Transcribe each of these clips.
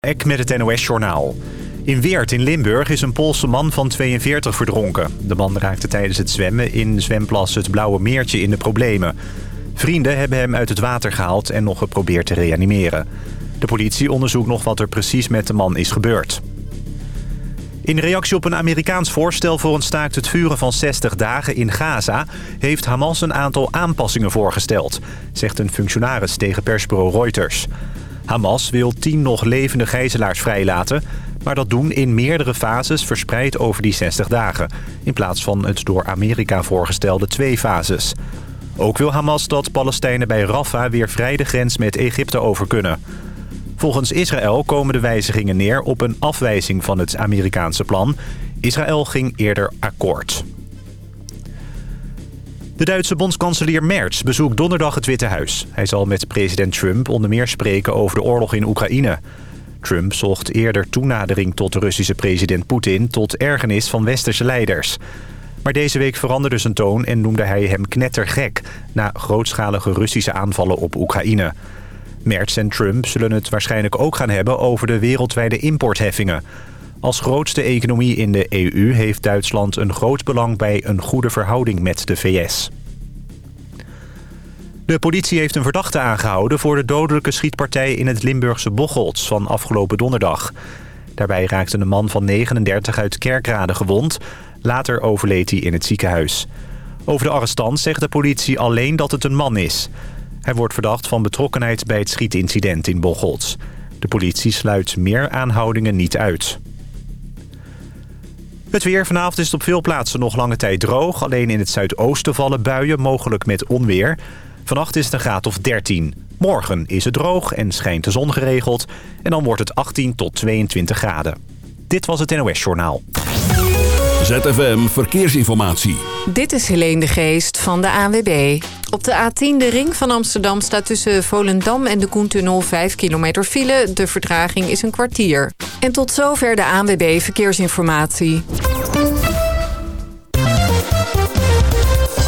Ek met het NOS-journaal. In Weert in Limburg is een Poolse man van 42 verdronken. De man raakte tijdens het zwemmen in zwemplas het Blauwe Meertje in de problemen. Vrienden hebben hem uit het water gehaald en nog geprobeerd te reanimeren. De politie onderzoekt nog wat er precies met de man is gebeurd. In reactie op een Amerikaans voorstel voor een staakt het vuren van 60 dagen in Gaza... heeft Hamas een aantal aanpassingen voorgesteld, zegt een functionaris tegen persbureau Reuters. Hamas wil tien nog levende gijzelaars vrijlaten... maar dat doen in meerdere fases verspreid over die 60 dagen... in plaats van het door Amerika voorgestelde twee fases. Ook wil Hamas dat Palestijnen bij Rafah weer vrij de grens met Egypte over kunnen. Volgens Israël komen de wijzigingen neer op een afwijzing van het Amerikaanse plan. Israël ging eerder akkoord. De Duitse bondskanselier Merz bezoekt donderdag het Witte Huis. Hij zal met president Trump onder meer spreken over de oorlog in Oekraïne. Trump zocht eerder toenadering tot de Russische president Poetin... tot ergernis van westerse leiders. Maar deze week veranderde zijn toon en noemde hij hem knettergek... na grootschalige Russische aanvallen op Oekraïne. Merz en Trump zullen het waarschijnlijk ook gaan hebben over de wereldwijde importheffingen. Als grootste economie in de EU heeft Duitsland een groot belang bij een goede verhouding met de VS. De politie heeft een verdachte aangehouden voor de dodelijke schietpartij in het Limburgse Bocholt van afgelopen donderdag. Daarbij raakte een man van 39 uit Kerkrade gewond. Later overleed hij in het ziekenhuis. Over de arrestant zegt de politie alleen dat het een man is. Hij wordt verdacht van betrokkenheid bij het schietincident in Bocholt. De politie sluit meer aanhoudingen niet uit. Het weer. Vanavond is op veel plaatsen nog lange tijd droog. Alleen in het zuidoosten vallen buien, mogelijk met onweer. Vannacht is het een graad of 13. Morgen is het droog en schijnt de zon geregeld. En dan wordt het 18 tot 22 graden. Dit was het NOS Journaal. ZFM Verkeersinformatie. Dit is Helene de Geest van de ANWB. Op de A10, de ring van Amsterdam, staat tussen Volendam en de Koentunnel 5 kilometer file. De vertraging is een kwartier. En tot zover de ANWB Verkeersinformatie.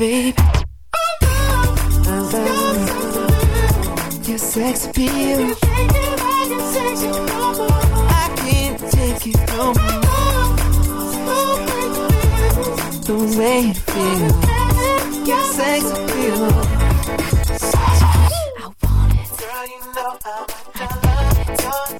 baby. Your sex appeal. I can't take it no more. The way you feel. Your sex appeal. I want it. Girl, you know I want it.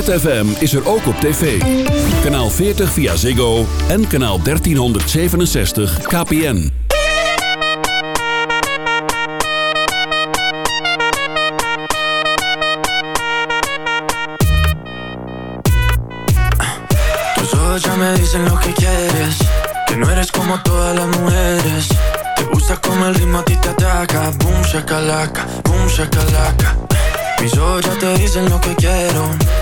ZFM is er ook op tv. Kanaal 40 via Ziggo en kanaal 1367 KPN. Tus ojos ya me dicen lo que quieres Que no eres como todas las mujeres Te gusta como el ritmo a ti te ataca Mis ojos ya te dicen lo que quiero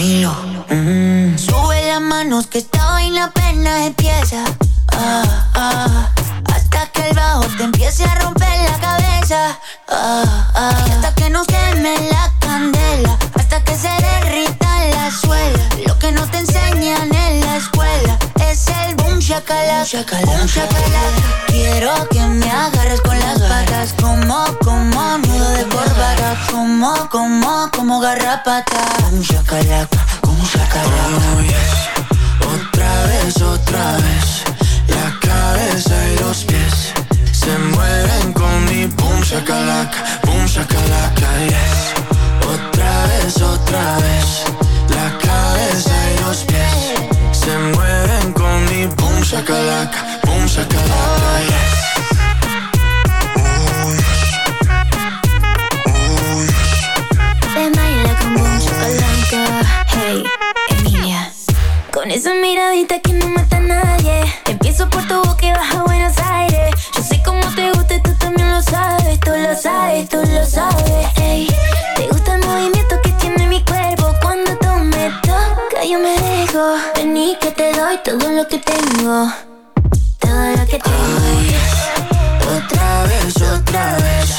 Sube las manos que esta vaina apenas empieza. Ah, ah, hasta que el bajo te empiece a romper la cabeza. Ah, ah, hasta que nos queme la candela. Hasta que se derrita la suela. Boom shakalaka. Quiero que me agarres con las patas. Como, como nudo de corbata. Como, como, como garrapata. Boom shakalaka. Boom shakalaka. Oh, yes. Otra vez, otra vez La cabeza y los pies Se mueven con mi boom shakalaka Boom shakalaka, yes Otra vez, otra vez La cabeza shakalaka Boom shakalaka, yes baila con boom shakalaka. Hey, Emilia. Con esa miradita que no mata a nadie. Empiezo por tu boca y bajo a Buenos Aires. Yo sé cómo te gusta y tú también lo sabes. Tú lo sabes, tú lo sabes. Ey, te gusta el movimiento que tiene mi cuerpo. Cuando tú me tocas, yo me dejo. Que te doy todo lo que tengo. Todo lo que tengo. Otra vez, otra vez.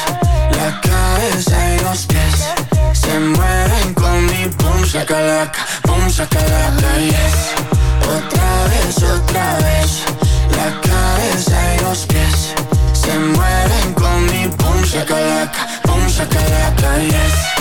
La cabeza y los pies se mueven con mi boom shakalaka, boom shakalaka, yes. Otra vez, otra vez. La cabeza y los pies se mueven con mi boom shakalaka, boom shakalaka, yes.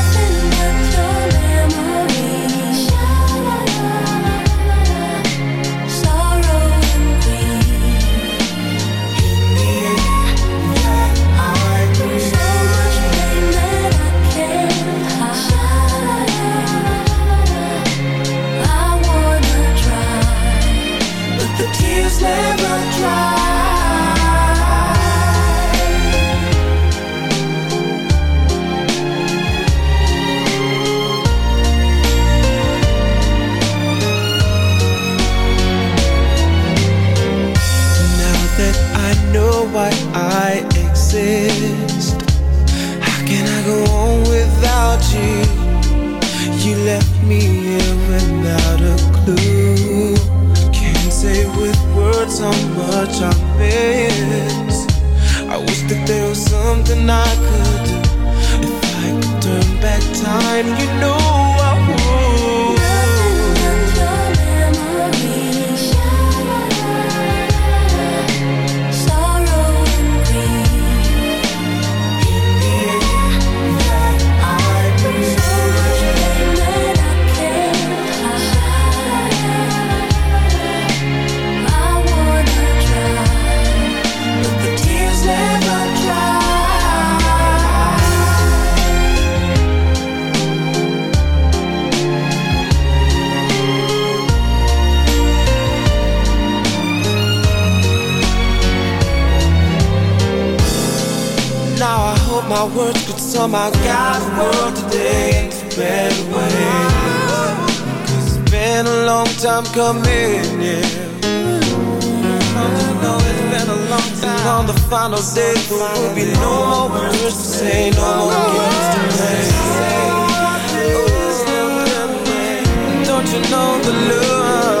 Clue. Can't say with words how much I miss. I wish that there was something I could do. If I could turn back time, you know my words could somehow guide the world today into a better way. Cause it's been a long time coming, yeah. Don't you know it's been a long time. And on the final day, there will be no more words to say, no more games to play. Oh, Don't you know the love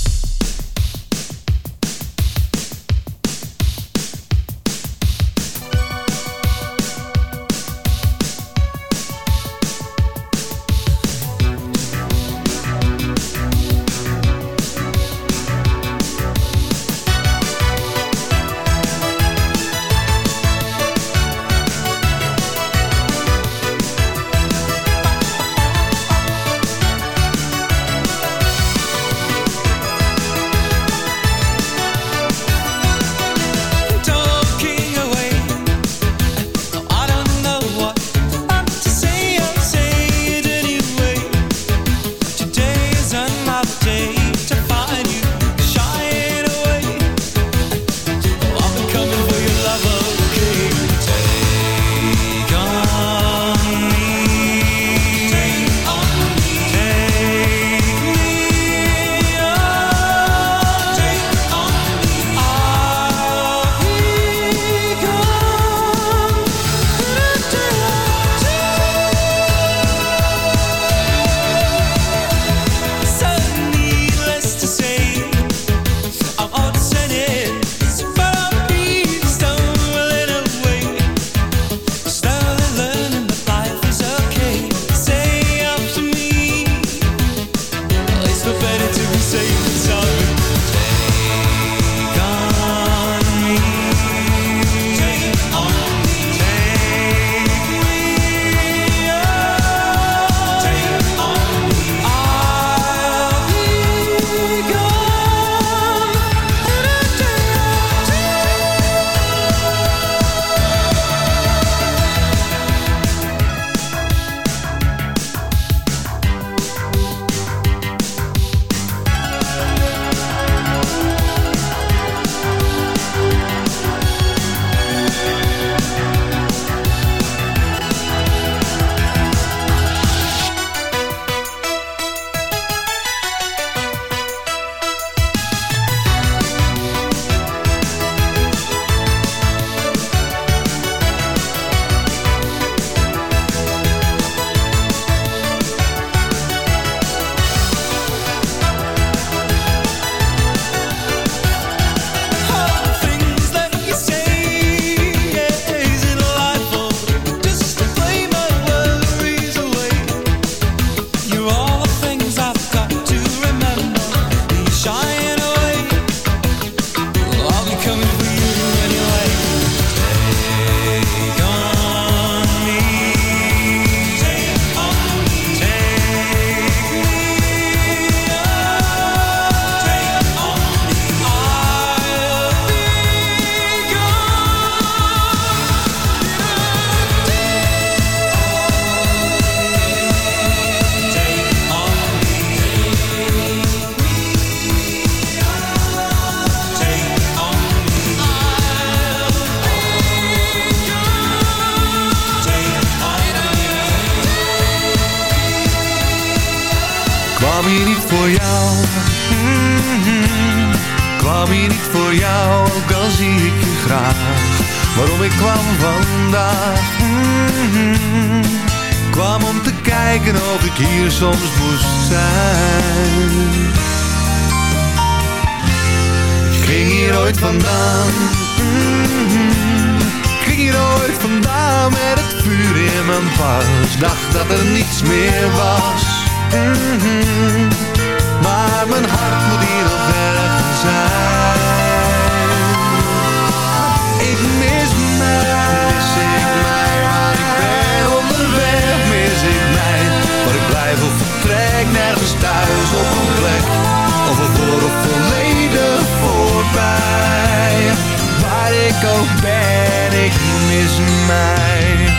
ik ook ben, ik mis mij.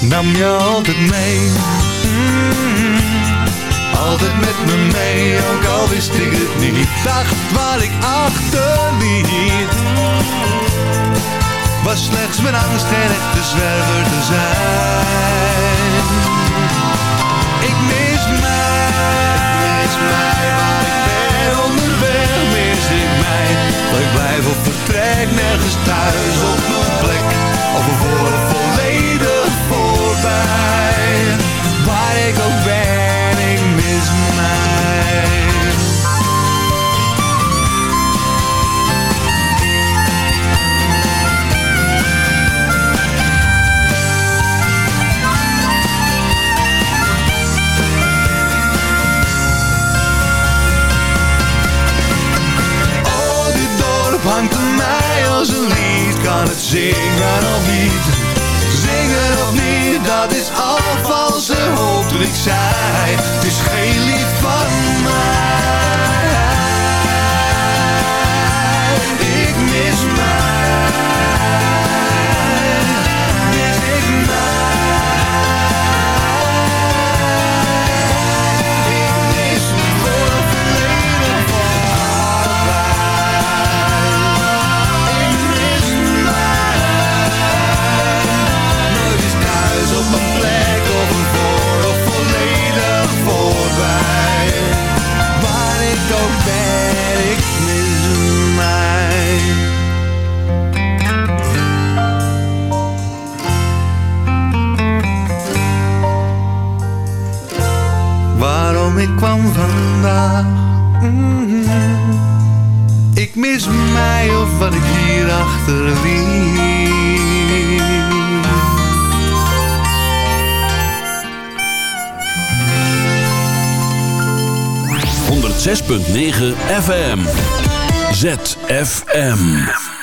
Nam je altijd mee, mm-hmm. altijd met me mee, ook al wist ik het niet. Dacht waar ik achterliet, was slechts mijn angst en echte zwerver te zijn. Dat ik blijf op vertrek nergens thuis op mijn plek. Al we volledig voorbij. Waar ik ook ben, ik mis mij. het zingen of niet? Zingen of niet, dat is al valse hoop die ik zei. Het is geen lied van mij. .9 FM. ZFM.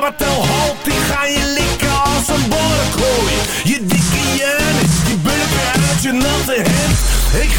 wat tel halt, die ga je likken als een borrekooi. Je dikke jennis, die bulken uit je natte hemd. Ik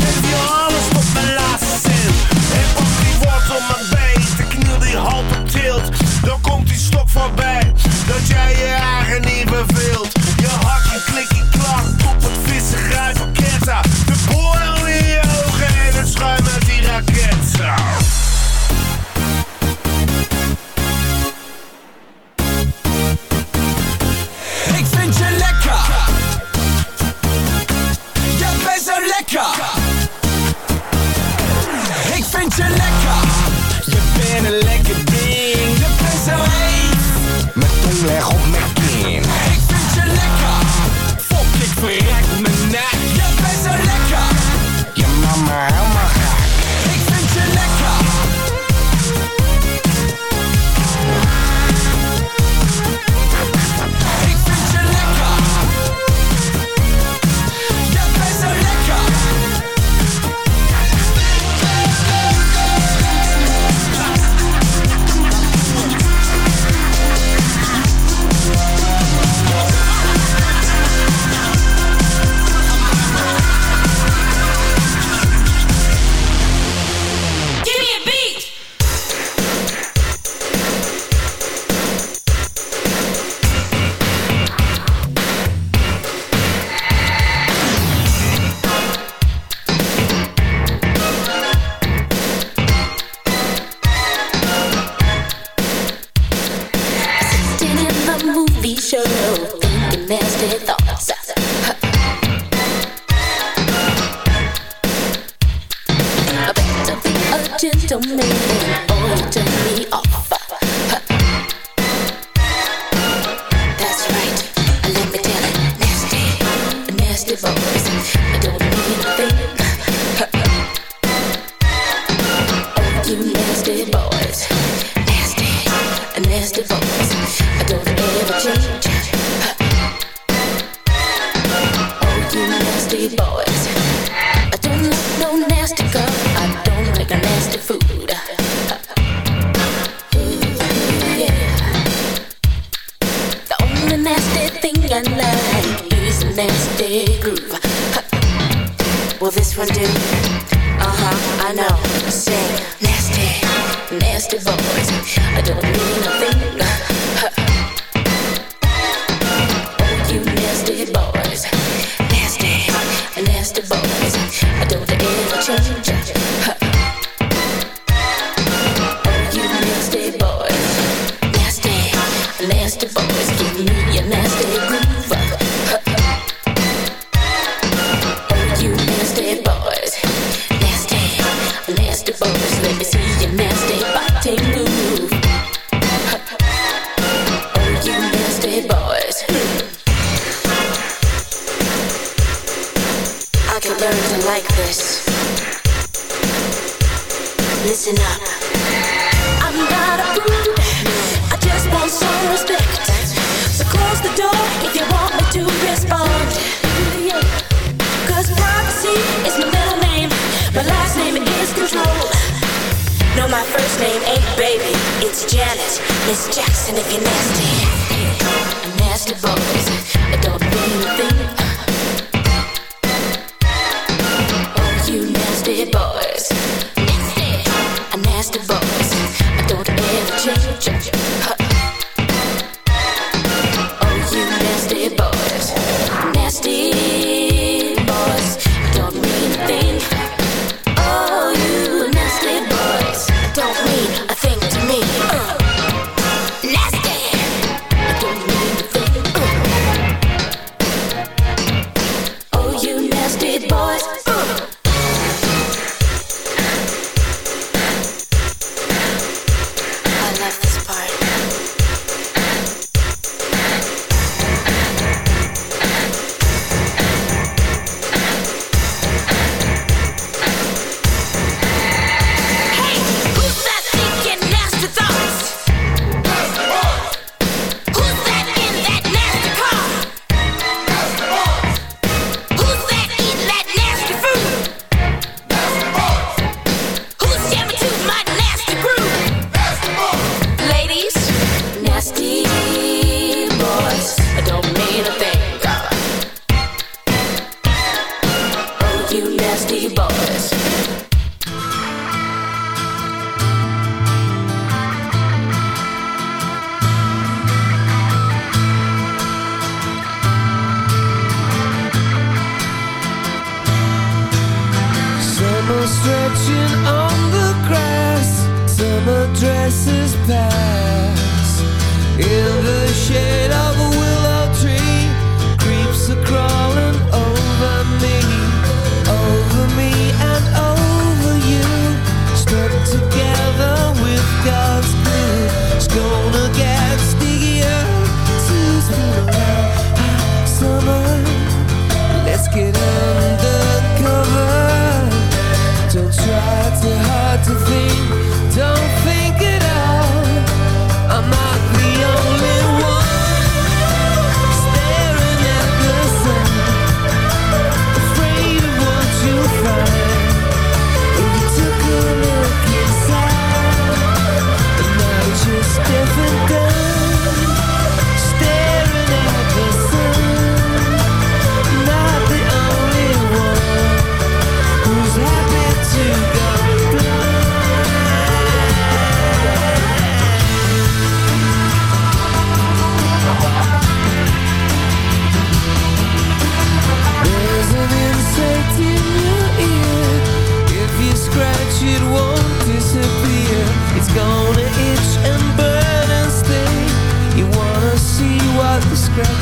listen up. I'm not a fool. I just want some respect. So close the door if you want me to respond. Cause privacy is my middle name. My last name is control. No, my first name ain't baby. It's Janet. Miss Jackson if you're nasty. I'm nasty boys. Don't mean a thing. Oh, you nasty boy. Are dresses pass. In the shade of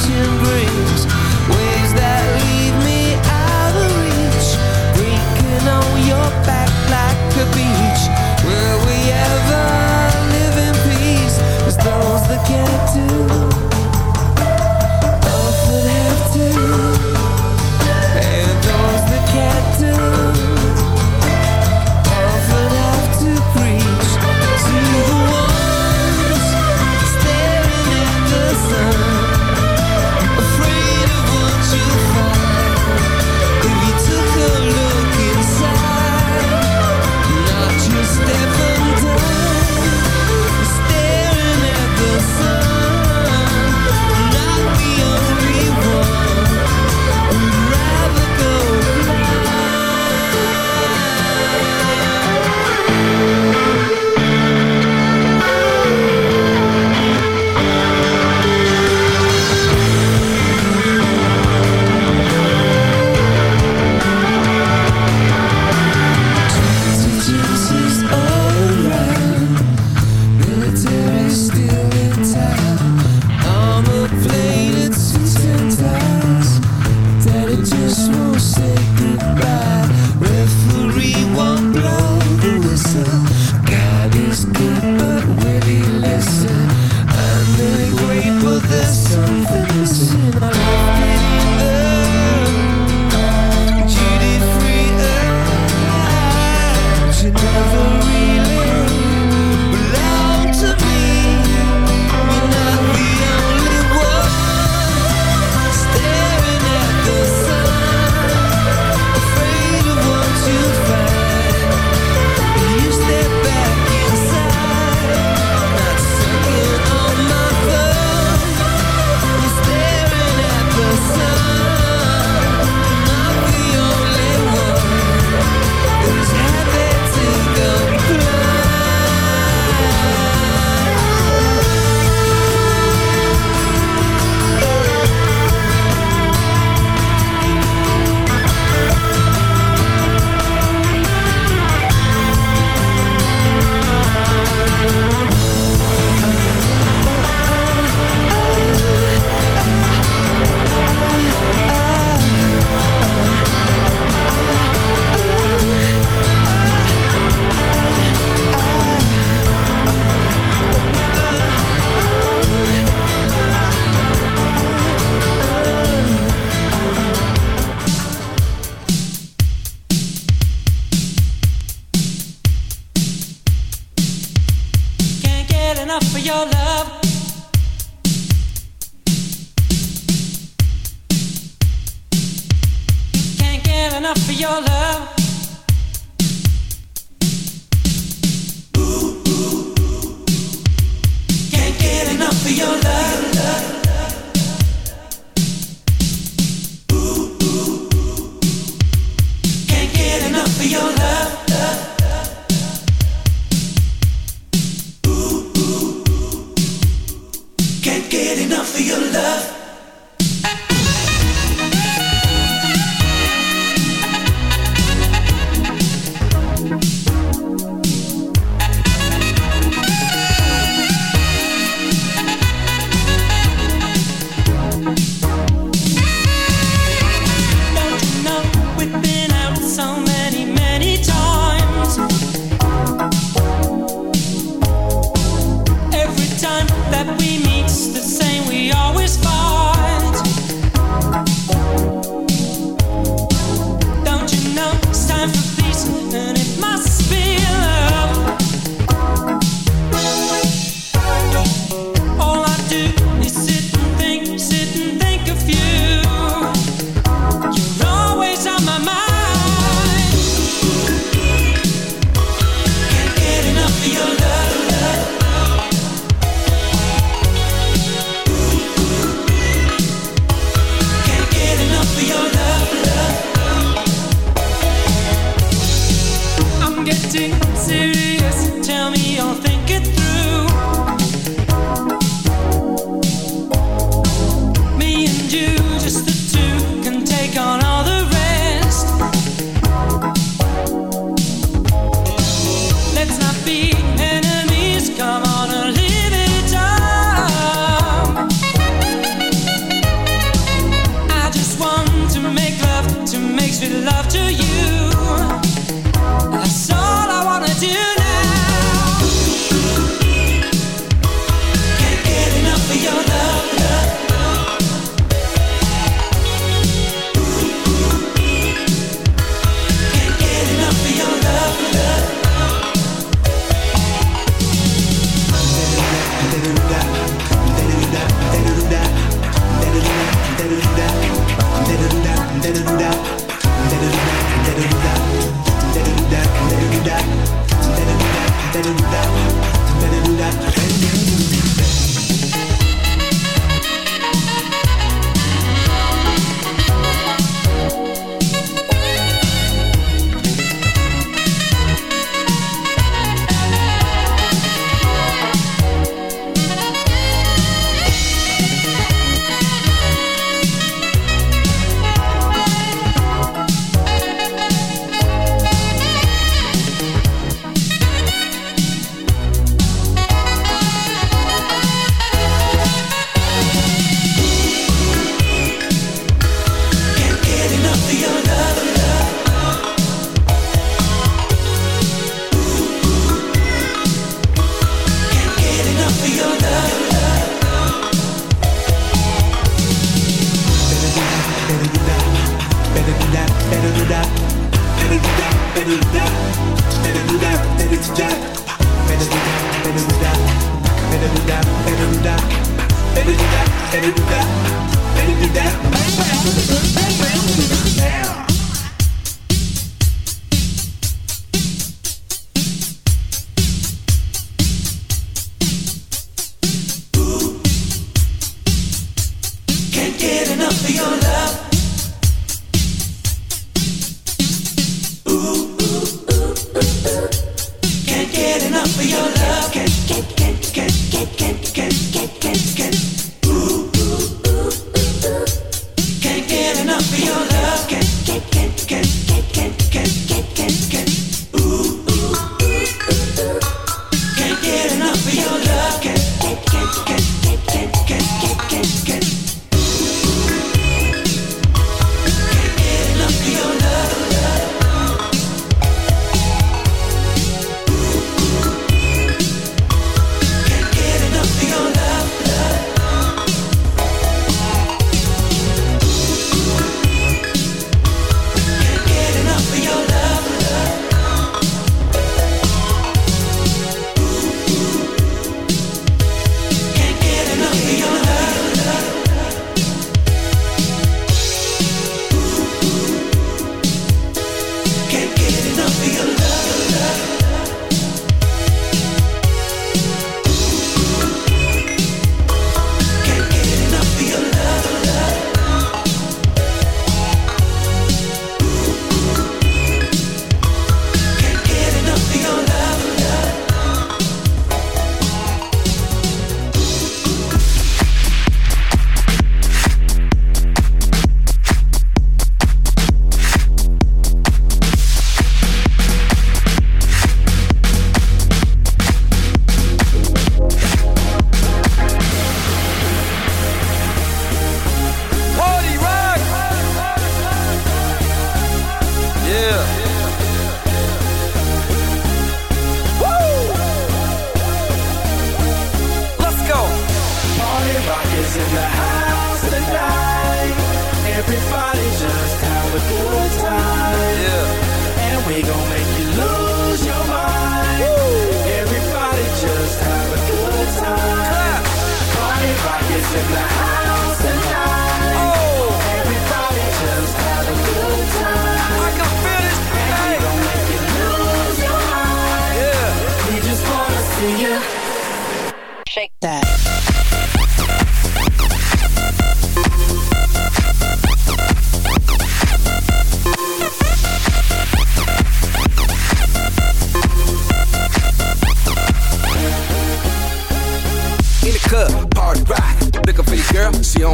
the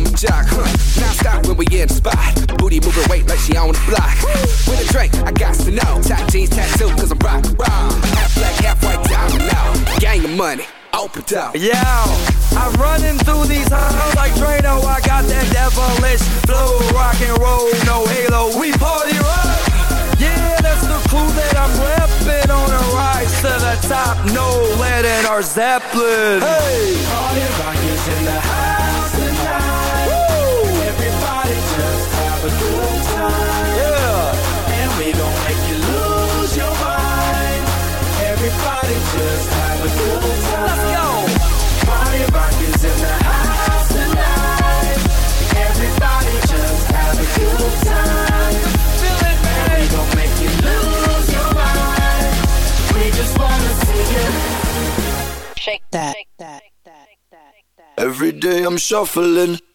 my jock, huh? Now stop when we in the spot. Booty moving weight like she on the block. With a drink, I got to know. Tight jeans, tattoo, cause I'm rock, rock. Half black, half white, diamond now. Gang of money, open up. Yeah, I'm running through these halls like Drano. I got that devilish flow, rock and roll, no halo. We party rock. Yeah, that's the clue that I'm repping on a rise to the top. No lead in our Zeppelin. Hey, Party rock is in the house a good time. Yeah. And we gon' make you lose your mind. Everybody just have a good time. Let's go. Party rock is in the house tonight. Everybody just have a good time. Feel it, And we gon' make you lose your mind. We just wanna see you. Shake that. Shake that. Every day I'm shuffling. Shuffling,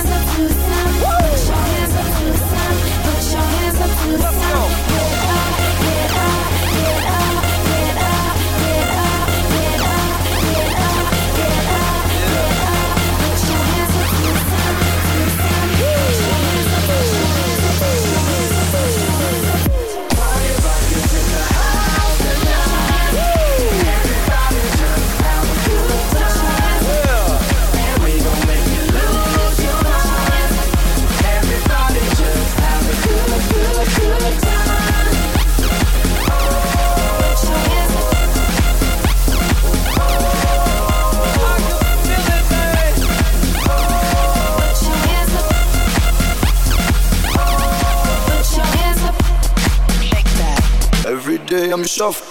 stuff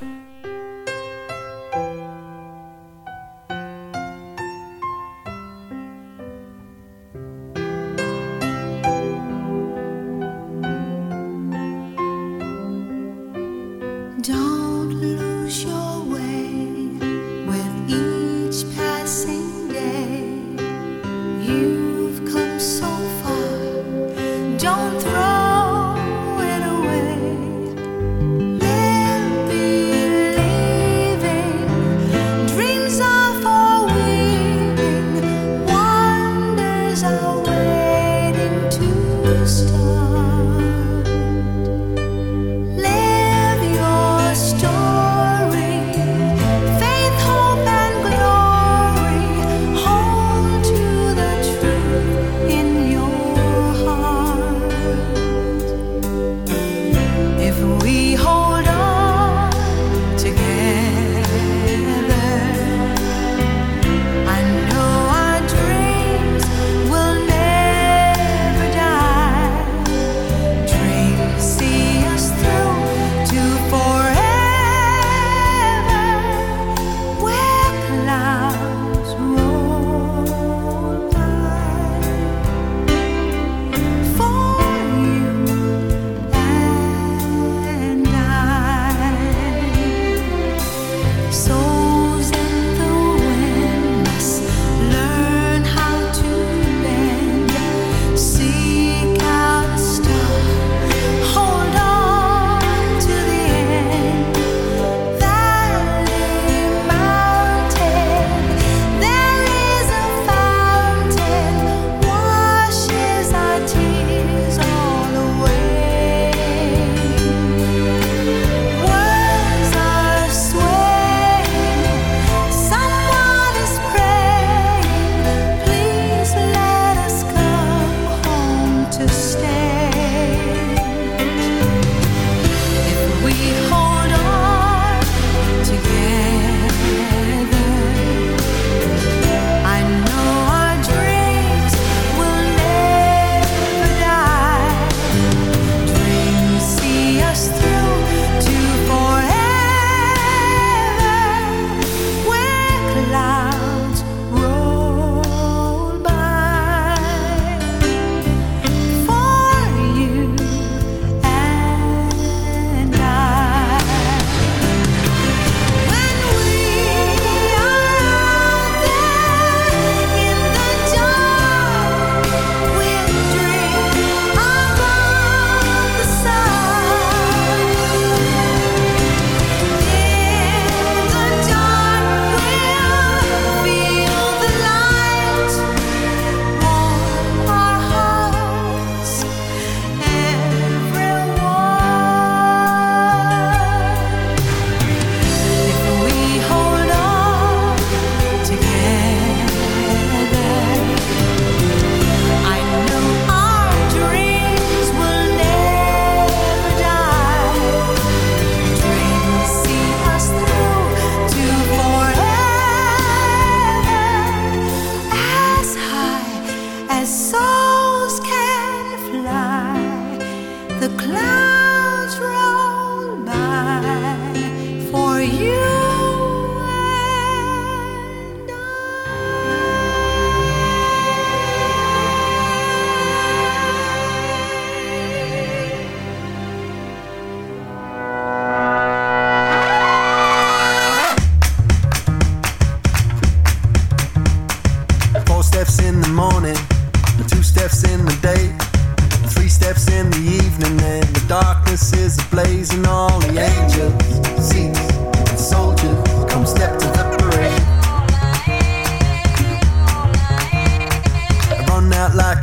Stop.